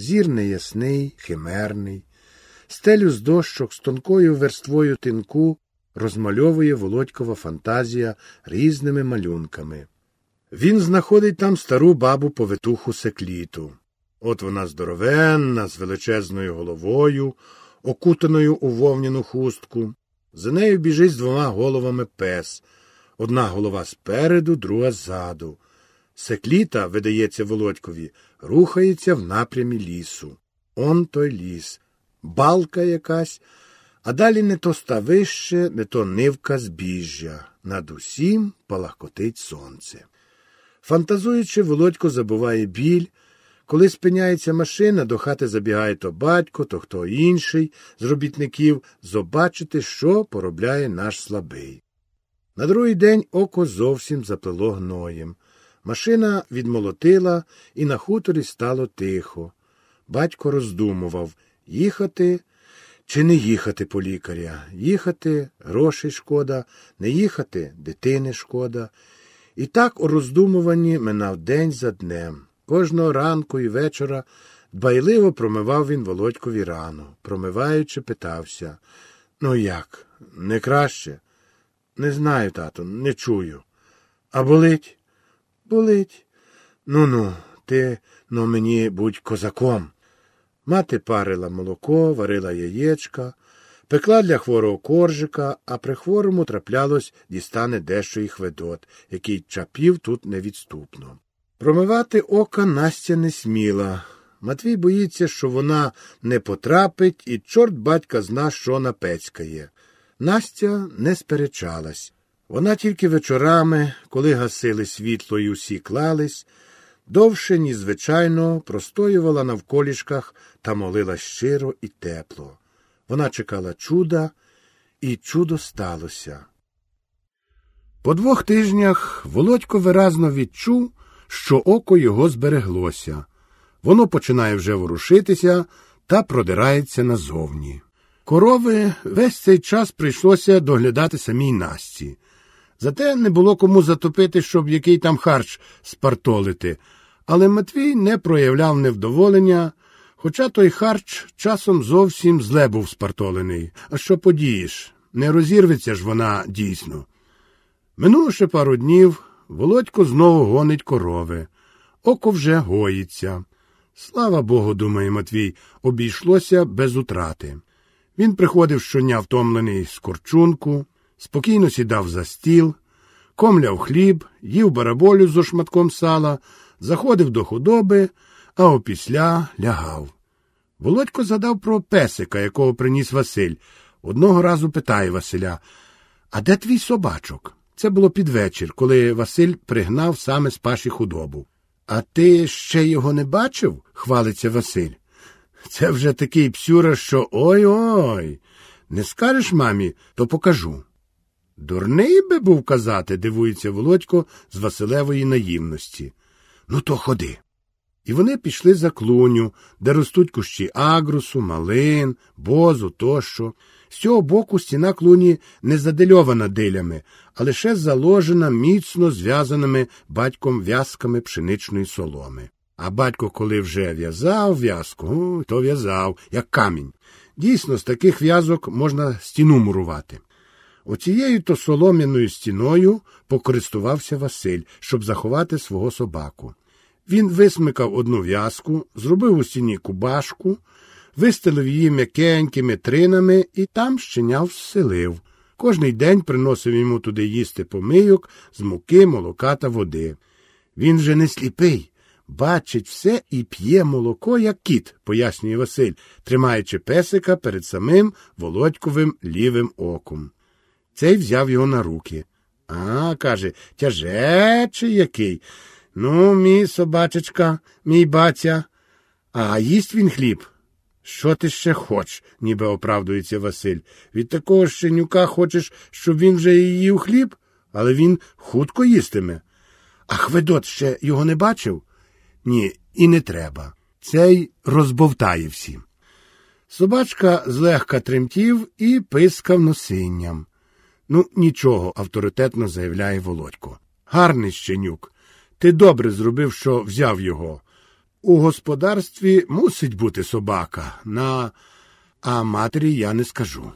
Зір неясний, химерний, стелю з дощок з тонкою верствою тинку розмальовує володькова фантазія різними малюнками. Він знаходить там стару бабу повитуху секліту. От вона здоровенна, з величезною головою, окутаною у вовняну хустку. За нею біжить з двома головами пес. Одна голова спереду, друга ззаду. Секліта, видається Володькові, рухається в напрямі лісу. Он той ліс, балка якась, а далі не то ставище, не то нивка збіжжя. Над усім палахкотить сонце. Фантазуючи, Володько забуває біль. Коли спиняється машина, до хати забігає то батько, то хто інший з робітників, зобачити, що поробляє наш слабий. На другий день око зовсім заплило гноєм. Машина відмолотила, і на хуторі стало тихо. Батько роздумував їхати чи не їхати по лікаря. Їхати грошей шкода, не їхати дитини шкода. І так у роздумуванні минав день за днем. Кожного ранку і вечора дбайливо промивав він Володькові рану. Промиваючи, питався Ну як? Не краще? Не знаю, тату, не чую. А болить? Болить. Ну ну, ти ну мені будь козаком. Мати парила молоко, варила яєчка, пекла для хворого коржика, а при хворому траплялось дістане дещо і хведот, який чапів тут невідступно. Промивати ока Настя не сміла. Матвій боїться, що вона не потрапить, і чорт батька зна, що напецькає. Настя не сперечалась. Вона тільки вечорами, коли гасили світло і усі клались, довше, ніж звичайно, простоювала на вколішках та молила щиро і тепло. Вона чекала чуда, і чудо сталося. По двох тижнях Володько виразно відчув, що око його збереглося. Воно починає вже ворушитися та продирається назовні. Корови весь цей час прийшлося доглядати самій Насті. Зате не було кому затопити, щоб який там харч спартолити, але Матвій не проявляв невдоволення, хоча той харч часом зовсім зле був спартолений. А що подієш? Не розірветься ж вона дійсно. Минуло ще пару днів, Володько знову гонить корови. Око вже гоїться. Слава Богу, думає Матвій, обійшлося без утрати. Він приходив щодня втомлений з корчунку, спокійно сідав за стіл, комляв хліб, їв бараболю зо шматком сала, заходив до худоби, а опісля лягав. Володько задав про песика, якого приніс Василь. Одного разу питає Василя А де твій собачок? Це було під вечір, коли Василь пригнав саме з паші худобу. А ти ще його не бачив? хвалиться Василь. Це вже такий псюра, що ой ой. Не скажеш мамі, то покажу. Дурний би був казати, дивується Володько з Василевої наївності. Ну, то ходи. І вони пішли за клуню, де ростуть кущі агрусу, малин, бозу тощо. З цього боку стіна клуні не задельована дилями, а лише заложена міцно зв'язаними батьком в'язками пшеничної соломи. А батько, коли вже в'язав в'язку, то в'язав, як камінь. Дійсно, з таких в'язок можна стіну мурувати. Оцією то солом'яною стіною покористувався Василь, щоб заховати свого собаку. Він висмикав одну в'язку, зробив у стіні кубашку, вистелив її м'якенькими тринами і там щеня вселив. Кожний день приносив йому туди їсти помийок з муки, молока та води. Він же не сліпий, бачить все і п'є молоко, як кіт, пояснює Василь, тримаючи песика перед самим володьковим лівим оком. Цей взяв його на руки. А, каже, тяжечий який. Ну, мій собачечка, мій батя. А їсть він хліб. Що ти ще хоч, ніби оправдується Василь. Від такого щенюка хочеш, щоб він вже і їв хліб, але він хутко їстиме. А Хведот ще його не бачив? Ні, і не треба. Цей розбовтає всім. Собачка злегка тремтів і пискав носинням. Ну, нічого, авторитетно заявляє Володько. Гарний щенюк. Ти добре зробив, що взяв його. У господарстві мусить бути собака, на... а матері я не скажу.